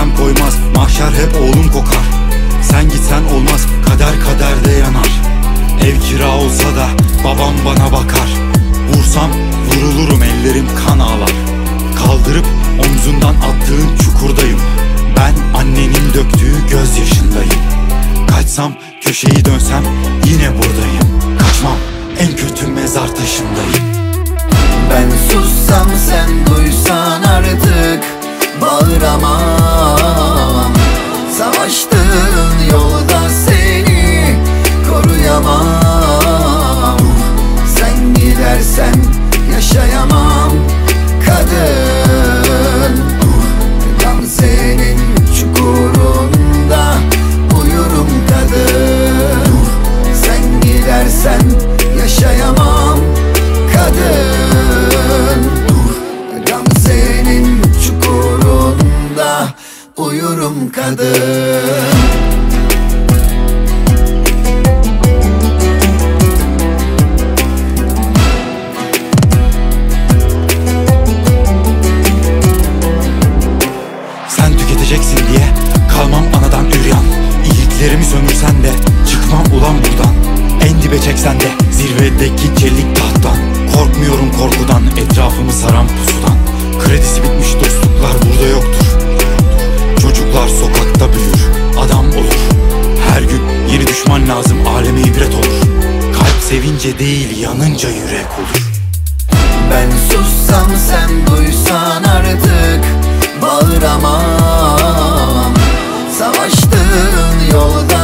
ayırmaz Mahşer hep oğlum kokar. Sen gitsen olmaz kader kaderde yanar. Ev kira olsa da babam bana bakar. Vursam vurulurum ellerim kan ağlar. Kaldırıp omzundan attığın çukurdayım. Ben annenin döktüğü gözyaşındayım. Kaçsam köşeyi dönsem yine buradayım. Kaçmam en kötü mezar taşındayım. Ben sussam sen duysan artık Bağıramam kadın Sen tüketeceksin diye kalmam anadan üryan. İyiliklerimi sömürsen de çıkmam ulan buradan. En dibe çeksen de zirvedeki çelik tahttan. Korkmuyorum korkudan etrafımı saran pusudan. Kredisi bitmiş dostluklar Sevince değil yanınca yürek olur. Ben sussam sen duysan artık Bağıramam. Savaştığın yolda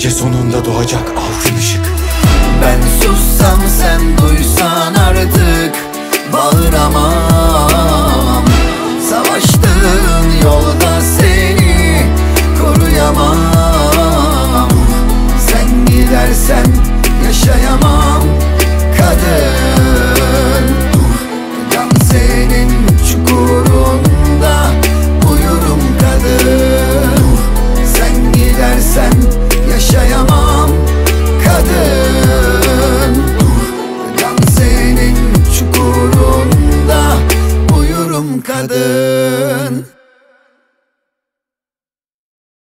gece sonunda doğacak altın ışık. Ben sussam sen duysan